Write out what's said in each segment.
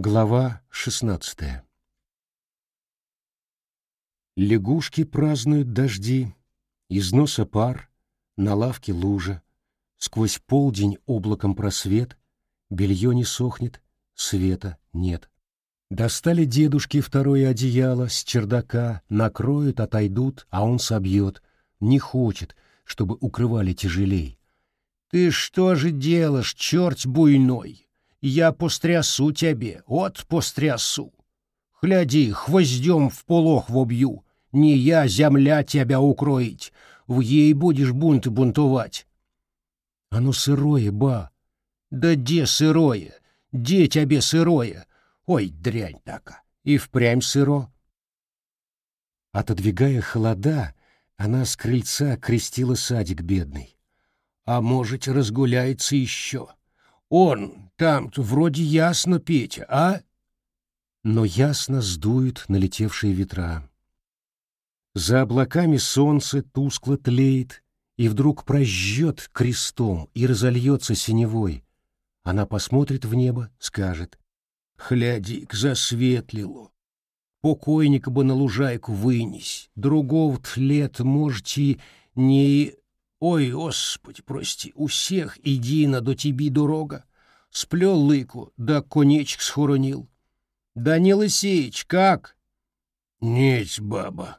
Глава шестнадцатая Лягушки празднуют дожди, из носа пар, на лавке лужа, сквозь полдень облаком просвет, белье не сохнет, света нет. Достали дедушки второе одеяло с чердака, накроют, отойдут, а он собьет, не хочет, чтобы укрывали тяжелей. «Ты что же делаешь, черт буйной? Я пострясу тебе, вот пострясу. Гляди, хвоздем в полох вобью, не я, земля, тебя укроить, в ей будешь бунт бунтовать». «Оно сырое, ба». «Да де сырое? Де тебе сырое? Ой, дрянь така, и впрямь сыро». Отодвигая холода, она с крыльца крестила садик бедный. «А может, разгуляется еще?» Он, там-то вроде ясно, Петя, а? Но ясно сдуют налетевшие ветра. За облаками солнце тускло тлеет, и вдруг прожжет крестом и разольется синевой. Она посмотрит в небо, скажет, «Хляди-к, засветлило. Покойника бы на лужайку вынес, другого лет, можете, не Ой, Господи, прости, у всех едина до тебе дорога. Сплел лыку, да конечек схоронил. Данил Исеич, как? Нет, баба.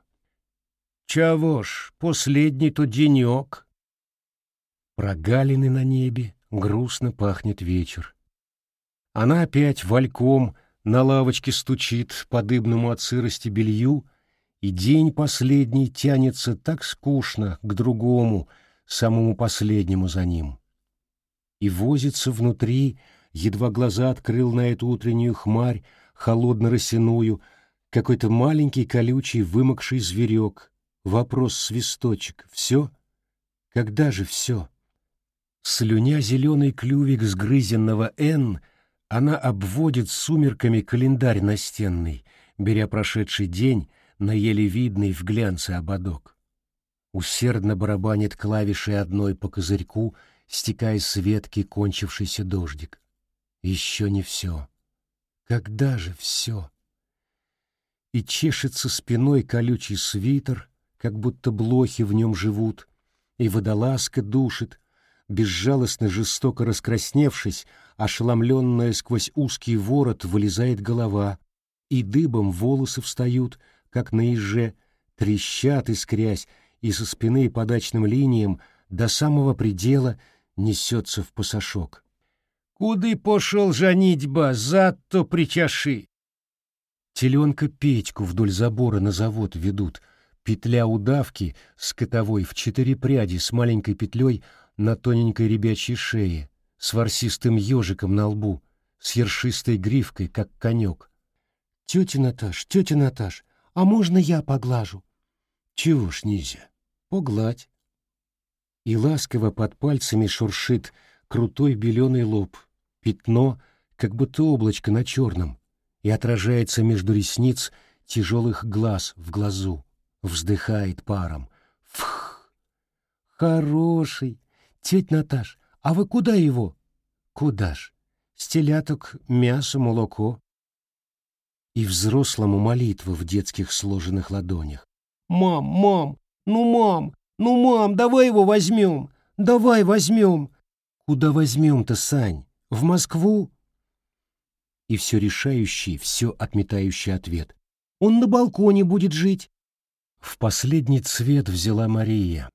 Чего ж, последний-то денек. Прогалины на небе, грустно пахнет вечер. Она опять вальком на лавочке стучит по дыбному от сырости белью, и день последний тянется так скучно к другому, самому последнему за ним. И возится внутри, едва глаза открыл на эту утреннюю хмарь, холодно-росяную, какой-то маленький колючий вымокший зверек. Вопрос-свисточек. Все? Когда же все? Слюня зеленый клювик сгрызенного «Н», она обводит сумерками календарь настенный, беря прошедший день на еле видный в глянце ободок усердно барабанит клавишей одной по козырьку, стекая с ветки кончившийся дождик. Еще не все. Когда же все? И чешется спиной колючий свитер, как будто блохи в нем живут, и водолазка душит, безжалостно жестоко раскрасневшись, ошеломленная сквозь узкий ворот вылезает голова, и дыбом волосы встают, как на еже, трещат, искрясь, и со спины по дачным линиям до самого предела несется в пасашок. «Куды пошел жанитьба, зато причаши!» Теленка Петьку вдоль забора на завод ведут, петля удавки с котовой в четыре пряди с маленькой петлей на тоненькой ребячьей шее, с ворсистым ежиком на лбу, с ершистой гривкой, как конек. «Тетя Наташ, тетя Наташ, а можно я поглажу?» «Чего ж нельзя?» погладь. И ласково под пальцами шуршит крутой беленый лоб, пятно, как будто облачко на черном, и отражается между ресниц тяжелых глаз в глазу, вздыхает паром. Фх! Хороший! Теть Наташ, а вы куда его? Куда ж? Стеляток, мясо, молоко. И взрослому молитва в детских сложенных ладонях. «Мам, мам, «Ну, мам! Ну, мам, давай его возьмем! Давай возьмем!» «Куда возьмем-то, Сань? В Москву?» И все решающий, все отметающий ответ. «Он на балконе будет жить!» В последний цвет взяла Мария.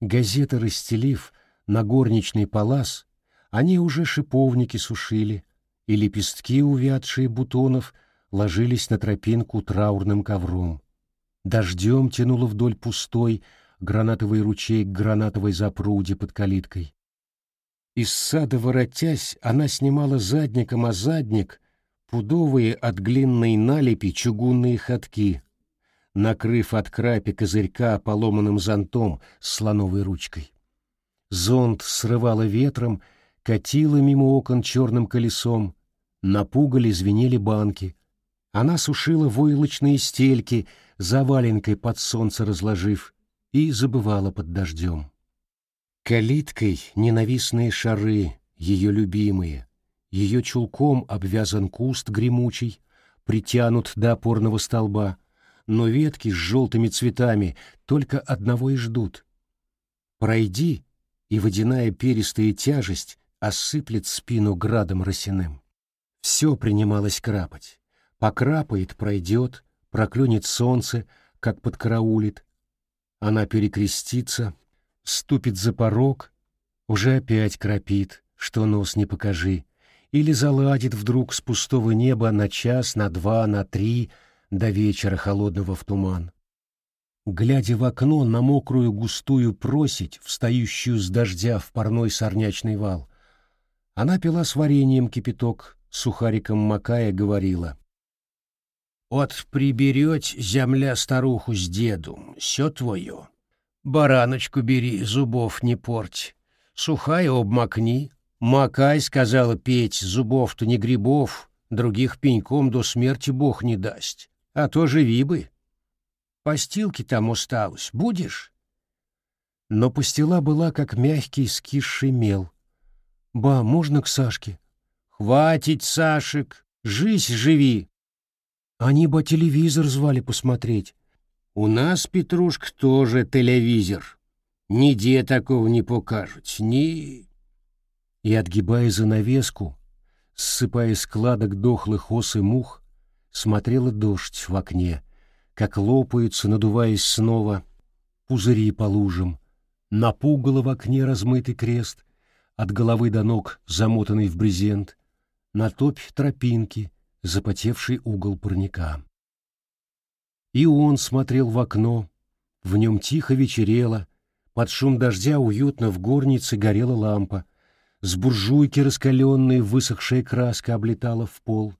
Газеты расстелив на горничный палас, они уже шиповники сушили, и лепестки, увядшие бутонов, ложились на тропинку траурным ковром. Дождем тянуло вдоль пустой гранатовый ручей к гранатовой запруде под калиткой. Из сада воротясь, она снимала задником о задник пудовые от глинной налепи чугунные ходки, накрыв от крапи козырька поломанным зонтом с слоновой ручкой. Зонт срывало ветром, катило мимо окон черным колесом, напугали звенели банки. Она сушила войлочные стельки — за валенкой под солнце разложив, и забывала под дождем. Калиткой ненавистные шары, ее любимые, Ее чулком обвязан куст гремучий, притянут до опорного столба, но ветки с желтыми цветами только одного и ждут. Пройди, и водяная перистая тяжесть осыплет спину градом росяным. Все принималось крапать. Покрапает, пройдет, проклюнет солнце, как подкараулит. Она перекрестится, ступит за порог, уже опять крапит, что нос не покажи, или заладит вдруг с пустого неба на час, на два, на три, до вечера холодного в туман. Глядя в окно на мокрую густую просить, встающую с дождя в парной сорнячный вал, она пила с вареньем кипяток, сухариком макая говорила. «От приберет земля старуху с дедом, все твое. Бараночку бери, зубов не порть. Сухая обмакни. Макай, сказала Петь, зубов-то не грибов, других пеньком до смерти бог не даст. А то живи бы. Постилки там усталось, будешь? Но постела была, как мягкий скисший мел. Ба, можно к Сашке? Хватит, Сашек, жизнь живи. Они бы телевизор звали посмотреть. У нас, Петрушка, тоже телевизор. Нигде такого не покажут, ни... И, отгибая занавеску, ссыпая складок дохлых ос и мух, смотрела дождь в окне, как лопаются, надуваясь снова, пузыри по лужам, напугало в окне размытый крест, от головы до ног замотанный в брезент, на топь тропинки, запотевший угол парника. И он смотрел в окно, в нем тихо вечерело, под шум дождя уютно в горнице горела лампа, с буржуйки раскаленной высохшая краска облетала в пол.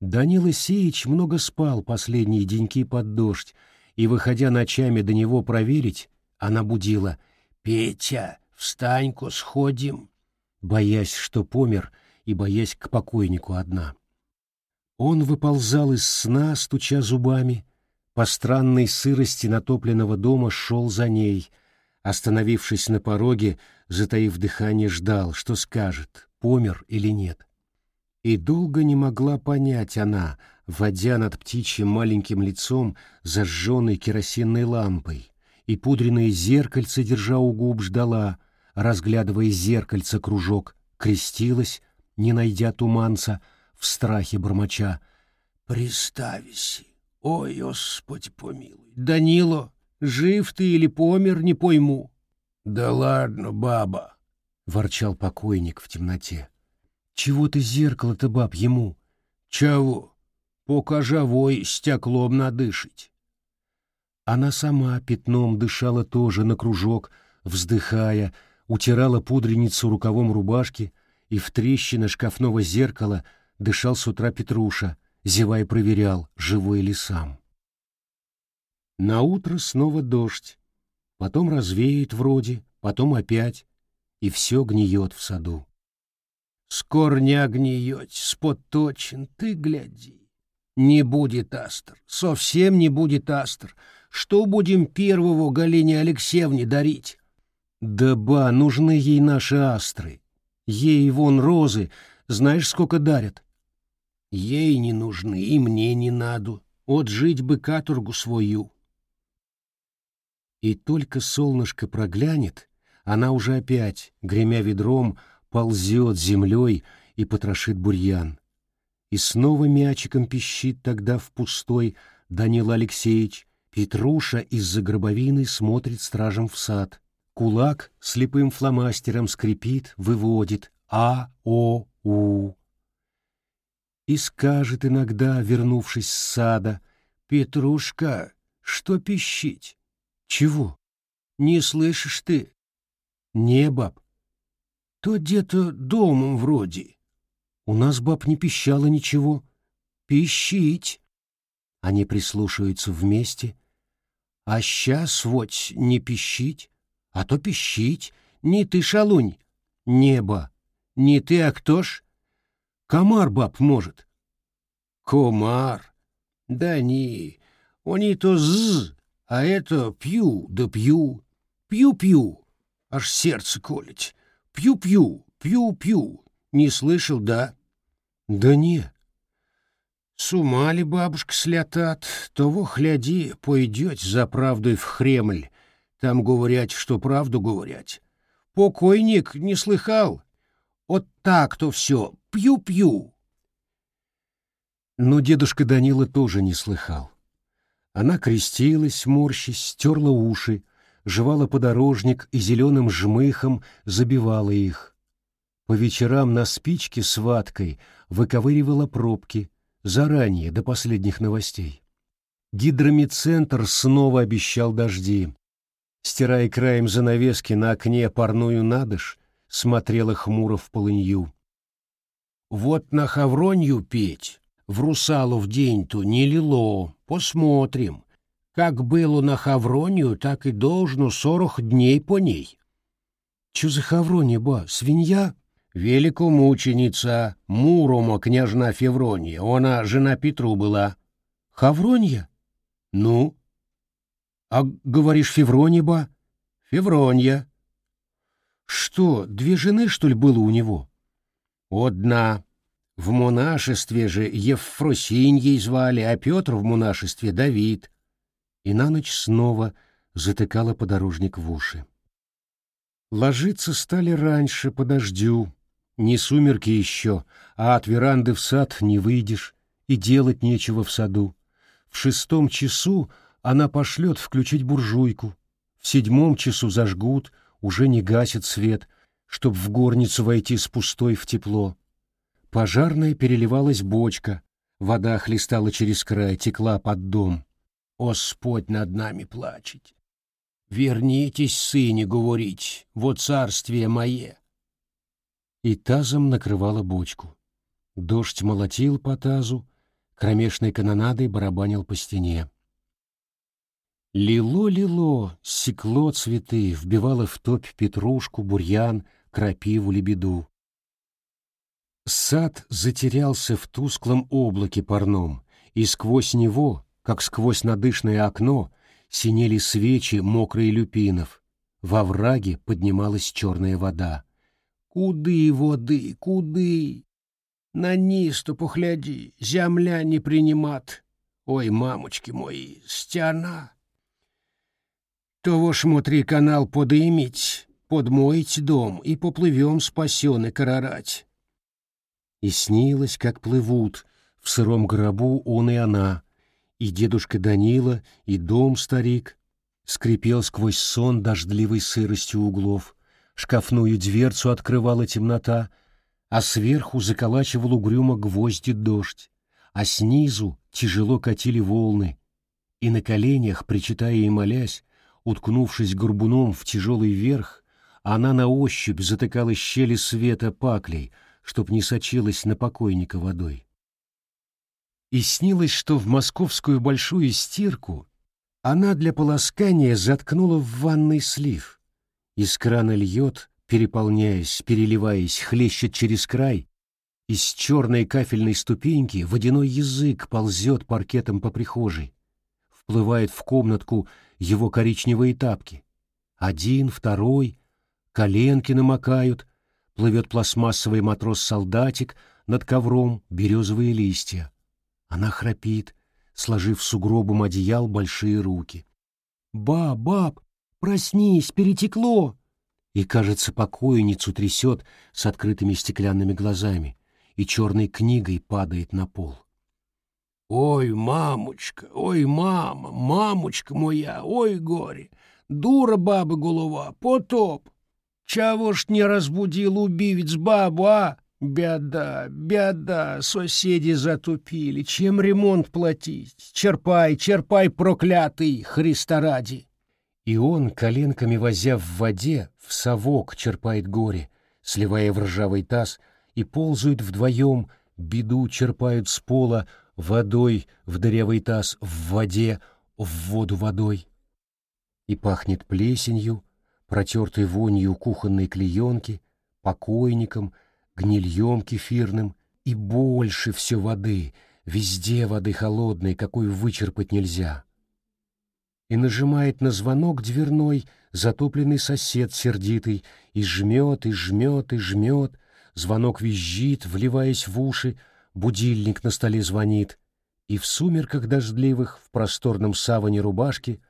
Данил Исеич много спал последние деньки под дождь, и, выходя ночами до него проверить, она будила «Петя, встань-ка, сходим», боясь, что помер, и боясь к покойнику одна. Он выползал из сна, стуча зубами, по странной сырости натопленного дома шел за ней, остановившись на пороге, затаив дыхание, ждал, что скажет, помер или нет. И долго не могла понять она, водя над птичьим маленьким лицом зажженной керосинной лампой, и пудренное зеркальце, держа у губ, ждала, разглядывая зеркальце кружок, крестилась, не найдя туманца, в страхе бормоча. «Приставися!» Ой, Господь помилуй. Данило, жив ты или помер, не пойму. Да ладно, баба, ворчал покойник в темноте. Чего ты зеркало-то, баб, ему? Чего? Пока живой стеклом надышить. Она сама пятном дышала тоже на кружок, вздыхая, утирала пудреницу рукавом рубашки, и в трещины шкафного зеркала дышал с утра Петруша, зевая проверял, живой ли сам. На утро снова дождь, потом развеет вроде, потом опять, и все гниет в саду. Скоро не огниет, спот точен, ты гляди. Не будет астр, совсем не будет астр. Что будем первого Галине Алексеевне дарить? Да ба, нужны ей наши астры. Ей вон розы, знаешь, сколько дарят? Ей не нужны, и мне не надо. От жить бы каторгу свою. И только солнышко проглянет, она уже опять, гремя ведром, ползет землей и потрошит бурьян. И снова мячиком пищит тогда в пустой Данил Алексеевич. Петруша из-за гробовины смотрит стражем в сад. Кулак слепым фломастером скрипит, выводит А-О-У и скажет иногда, вернувшись с сада, «Петрушка, что пищить?» «Чего? Не слышишь ты?» «Не, баб. То где-то домом вроде. У нас, баб, не пищало ничего. Пищить!» Они прислушиваются вместе. «А сейчас вот не пищить, а то пищить. Не ты, шалунь, небо. Не ты, а кто ж?» Комар баб может. Комар. Да не, они то з, а это пью, да пью. Пью-пью, аж сердце колить. Пью-пью, пью-пью. Не слышал, да? Да не. С ума ли бабушка слятат, того, хляди, пойдет за правдой в Хремль. Там говорят, что правду говорят. Покойник не слыхал. Вот так-то все, пью-пью. Но дедушка Данила тоже не слыхал. Она крестилась, морщись, стерла уши, жевала подорожник и зеленым жмыхом забивала их. По вечерам на спичке с ваткой выковыривала пробки, заранее, до последних новостей. Гидромедцентр снова обещал дожди. Стирая краем занавески на окне парную надышь, смотрела хмуро в полынью. «Вот на Хавронью петь, в Русалов день-то не лило, посмотрим. Как было на Хавронью, так и должно сорок дней по ней». «Чё за Хавронья, ба, свинья?» Великомученица Мурома княжна Феврония, она жена Петру была. Хавронья? Ну? А говоришь Феврониба? Февронья. Что, две жены, что ли, было у него? Одна. В монашестве же Евфросиньей звали, а Петр в монашестве Давид. И на ночь снова затыкала подорожник в уши. Ложиться стали раньше, по дождю, не сумерки еще, а от веранды в сад не выйдешь, и делать нечего в саду. В шестом часу она пошлет включить буржуйку. В седьмом часу зажгут, уже не гасит свет, чтоб в горницу войти с пустой в тепло. Пожарная переливалась бочка, вода хлестала через край, текла под дом. «Господь над нами плачет! Вернитесь, сыне, говорить, во царствие мое!» и тазом накрывала бочку. Дождь молотил по тазу, кромешной канонадой барабанил по стене. Лило-лило, секло цветы, вбивало в топь петрушку, бурьян, крапиву, лебеду. Сад затерялся в тусклом облаке парном, и сквозь него, как сквозь надышное окно, синели свечи мокрые люпинов. Во враге поднималась черная вода. Куды воды, куды? На низ-то погляди, земля не принимат. Ой, мамочки мои, стяна. Того смотри канал подымить, подмоить дом и поплывем спасены карарать. И снилось, как плывут в сыром гробу он и она, и дедушка Данила, и дом старик, скрипел сквозь сон дождливой сыростью углов. Шкафную дверцу открывала темнота, а сверху заколачивал угрюмо гвозди дождь, а снизу тяжело катили волны, и на коленях, причитая и молясь, уткнувшись горбуном в тяжелый верх, она на ощупь затыкала щели света паклей, чтоб не сочилась на покойника водой. И снилось, что в московскую большую стирку она для полоскания заткнула в ванной слив, из крана льет, переполняясь, переливаясь, хлещет через край. Из черной кафельной ступеньки водяной язык ползет паркетом по прихожей. Вплывает в комнатку его коричневые тапки. Один, второй, коленки намокают, плывет пластмассовый матрос-солдатик, над ковром березовые листья. Она храпит, сложив сугробом одеял большие руки. «Баб, баб, Проснись, перетекло!» И, кажется, покойницу трясет с открытыми стеклянными глазами и черной книгой падает на пол. «Ой, мамочка, ой, мама, мамочка моя, ой, горе! Дура баба голова, потоп! Чего ж не разбудил убивец бабу, а? Беда, беда, соседи затупили, чем ремонт платить? Черпай, черпай, проклятый, Христа ради!» И он, коленками возя в воде, в совок черпает горе, сливая в ржавый таз, и ползают вдвоем, беду черпают с пола, водой в дырявый таз, в воде, в воду водой. И пахнет плесенью, протертой вонью кухонной клеенки, покойником, гнильем кефирным, и больше все воды, везде воды холодной, какой вычерпать нельзя. И нажимает на звонок дверной затопленный сосед сердитый, и жмет, и жмет, и жмет, звонок визжит, вливаясь в уши, будильник на столе звонит, и в сумерках дождливых, в просторном саване рубашки,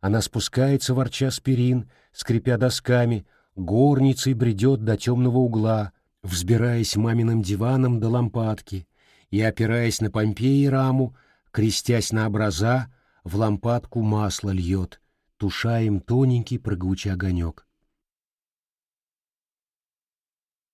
она спускается, ворча с перин, скрипя досками, горницей бредет до темного угла, взбираясь маминым диваном до лампадки и, опираясь на Помпеи раму, крестясь на образа, в лампадку масло льет, туша им тоненький прыгучий огонек.